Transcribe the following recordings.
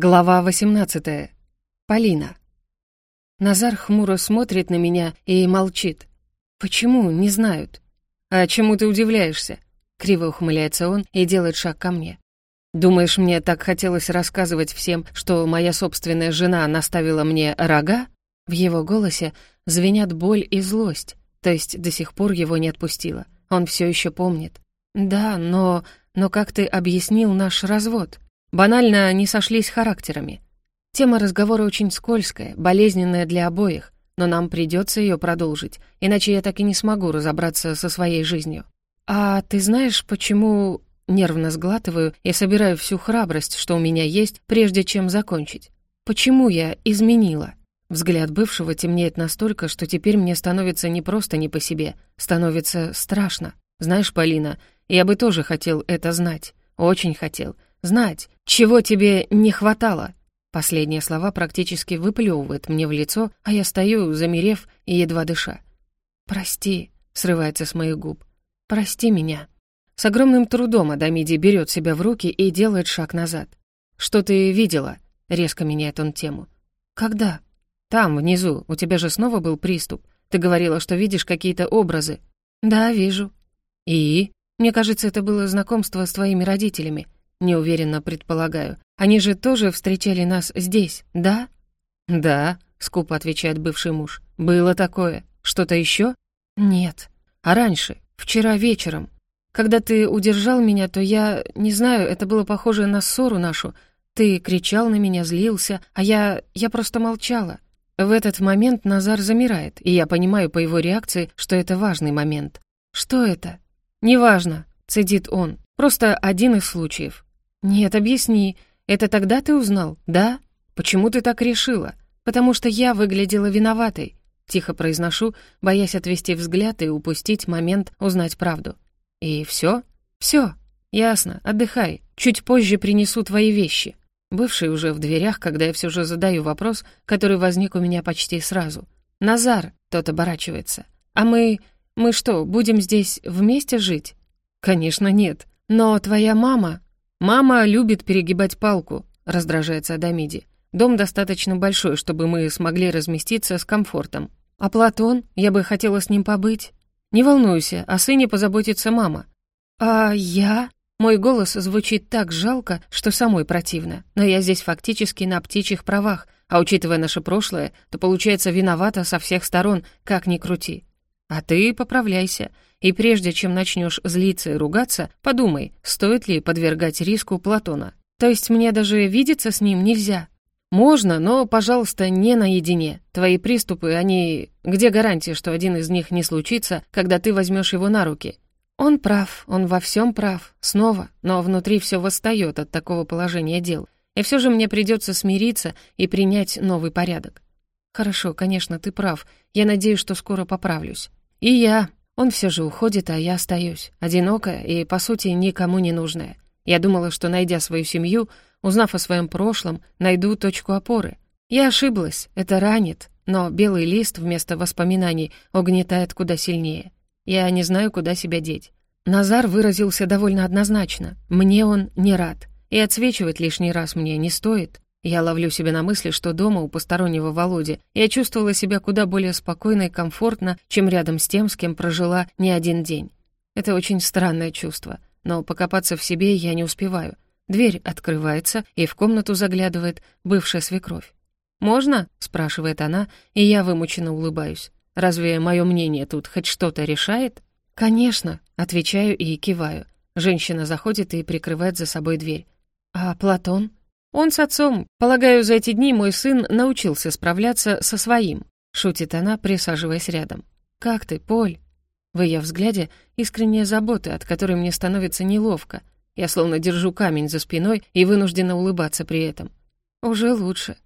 Глава 18. Полина. Назар хмуро смотрит на меня и молчит. Почему, не знают. А чему ты удивляешься? Криво ухмыляется он и делает шаг ко мне. Думаешь, мне так хотелось рассказывать всем, что моя собственная жена наставила мне рога? В его голосе звенят боль и злость, то есть до сих пор его не отпустила. Он все еще помнит. Да, но... но как ты объяснил наш развод? Банально не сошлись характерами. Тема разговора очень скользкая, болезненная для обоих, но нам придется ее продолжить, иначе я так и не смогу разобраться со своей жизнью. А ты знаешь, почему... Нервно сглатываю и собираю всю храбрость, что у меня есть, прежде чем закончить. Почему я изменила? Взгляд бывшего темнеет настолько, что теперь мне становится не просто не по себе, становится страшно. Знаешь, Полина, я бы тоже хотел это знать. Очень хотел знать, чего тебе не хватало». Последние слова практически выплевывают мне в лицо, а я стою, замерев и едва дыша. «Прости», — срывается с моих губ. «Прости меня». С огромным трудом Адамиди берет себя в руки и делает шаг назад. «Что ты видела?» — резко меняет он тему. «Когда?» «Там, внизу. У тебя же снова был приступ. Ты говорила, что видишь какие-то образы». «Да, вижу». «И?» «Мне кажется, это было знакомство с твоими родителями. Неуверенно предполагаю. Они же тоже встречали нас здесь, да? Да, скупо отвечает бывший муж. Было такое. Что-то еще? Нет. А раньше, вчера вечером, когда ты удержал меня, то я, не знаю, это было похоже на ссору нашу. Ты кричал на меня, злился, а я... я просто молчала. В этот момент Назар замирает, и я понимаю по его реакции, что это важный момент. «Что это?» «Неважно», — цедит он. «Просто один из случаев. «Нет, объясни. Это тогда ты узнал, да? Почему ты так решила? Потому что я выглядела виноватой». Тихо произношу, боясь отвести взгляд и упустить момент узнать правду. «И все? Все. Ясно. Отдыхай. Чуть позже принесу твои вещи». Бывший уже в дверях, когда я все же задаю вопрос, который возник у меня почти сразу. «Назар», — тот оборачивается. «А мы... мы что, будем здесь вместе жить?» «Конечно, нет. Но твоя мама...» «Мама любит перегибать палку», — раздражается Адамиди. «Дом достаточно большой, чтобы мы смогли разместиться с комфортом. А Платон? Я бы хотела с ним побыть». «Не волнуйся, о сыне позаботится мама». «А я?» Мой голос звучит так жалко, что самой противно. Но я здесь фактически на птичьих правах, а учитывая наше прошлое, то получается виновата со всех сторон, как ни крути. А ты поправляйся. И прежде чем начнешь злиться и ругаться, подумай, стоит ли подвергать риску Платона. То есть мне даже видеться с ним нельзя. Можно, но, пожалуйста, не наедине. Твои приступы, они... Где гарантия, что один из них не случится, когда ты возьмешь его на руки? Он прав, он во всем прав. Снова, но внутри все восстает от такого положения дел. И все же мне придется смириться и принять новый порядок. Хорошо, конечно, ты прав. Я надеюсь, что скоро поправлюсь. И я, он все же уходит, а я остаюсь, одинокая и, по сути, никому не нужная. Я думала, что, найдя свою семью, узнав о своем прошлом, найду точку опоры. Я ошиблась, это ранит, но белый лист вместо воспоминаний угнетает куда сильнее. Я не знаю, куда себя деть. Назар выразился довольно однозначно. Мне он не рад. И отсвечивать лишний раз мне не стоит. Я ловлю себя на мысли, что дома у постороннего Володи я чувствовала себя куда более спокойно и комфортно, чем рядом с тем, с кем прожила не один день. Это очень странное чувство, но покопаться в себе я не успеваю. Дверь открывается, и в комнату заглядывает бывшая свекровь. «Можно?» — спрашивает она, и я вымученно улыбаюсь. «Разве мое мнение тут хоть что-то решает?» «Конечно», — отвечаю и киваю. Женщина заходит и прикрывает за собой дверь. «А Платон?» «Он с отцом. Полагаю, за эти дни мой сын научился справляться со своим», — шутит она, присаживаясь рядом. «Как ты, Поль?» В ее взгляде искренняя забота, от которой мне становится неловко. Я словно держу камень за спиной и вынуждена улыбаться при этом. «Уже лучше».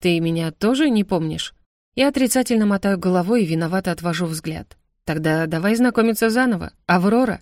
«Ты меня тоже не помнишь?» Я отрицательно мотаю головой и виновато отвожу взгляд. «Тогда давай знакомиться заново. Аврора».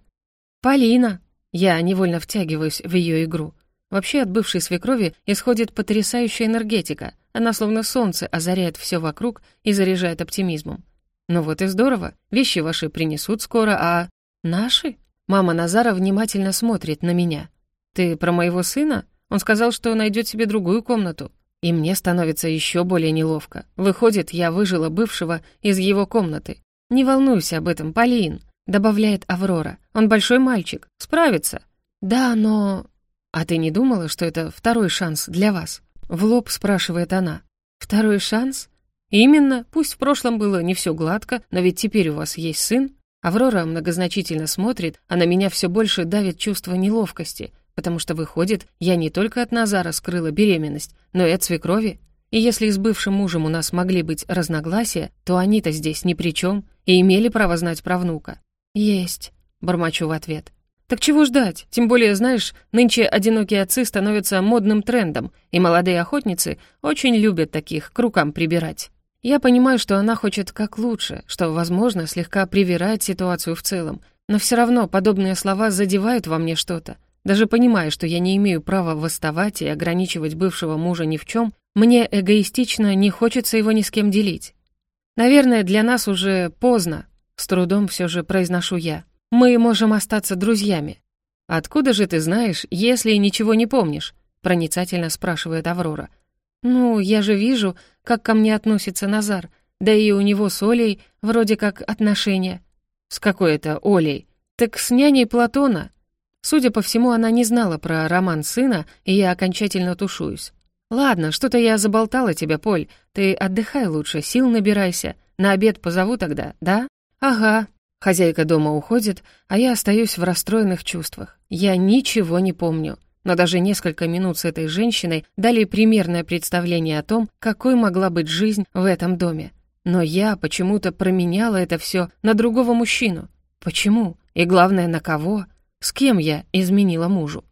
«Полина». Я невольно втягиваюсь в ее игру. Вообще от бывшей свекрови исходит потрясающая энергетика. Она словно солнце озаряет все вокруг и заряжает оптимизмом. Ну вот и здорово. Вещи ваши принесут скоро, а... Наши? Мама Назара внимательно смотрит на меня. Ты про моего сына? Он сказал, что найдет себе другую комнату. И мне становится еще более неловко. Выходит, я выжила бывшего из его комнаты. «Не волнуйся об этом, Полин», — добавляет Аврора. «Он большой мальчик, справится». «Да, но...» «А ты не думала, что это второй шанс для вас?» В лоб спрашивает она. «Второй шанс?» «Именно. Пусть в прошлом было не все гладко, но ведь теперь у вас есть сын». Аврора многозначительно смотрит, а на меня все больше давит чувство неловкости, потому что, выходит, я не только от Назара скрыла беременность, но и от свекрови. И если с бывшим мужем у нас могли быть разногласия, то они-то здесь ни при чем и имели право знать про внука. «Есть», — бормочу в ответ. «Так чего ждать? Тем более, знаешь, нынче одинокие отцы становятся модным трендом, и молодые охотницы очень любят таких к рукам прибирать». Я понимаю, что она хочет как лучше, что, возможно, слегка привирает ситуацию в целом, но все равно подобные слова задевают во мне что-то. Даже понимая, что я не имею права восставать и ограничивать бывшего мужа ни в чем, мне эгоистично не хочется его ни с кем делить. Наверное, для нас уже поздно, с трудом все же произношу я. Мы можем остаться друзьями. Откуда же ты знаешь, если ничего не помнишь? проницательно спрашивает Аврора. Ну, я же вижу, как ко мне относится Назар, да и у него с Олей вроде как отношения. С какой это Олей? Так с няней Платона. Судя по всему, она не знала про роман сына, и я окончательно тушуюсь. «Ладно, что-то я заболтала тебя, Поль. Ты отдыхай лучше, сил набирайся. На обед позову тогда, да?» «Ага». Хозяйка дома уходит, а я остаюсь в расстроенных чувствах. Я ничего не помню. Но даже несколько минут с этой женщиной дали примерное представление о том, какой могла быть жизнь в этом доме. Но я почему-то променяла это все на другого мужчину. Почему? И главное, на кого? С кем я изменила мужу?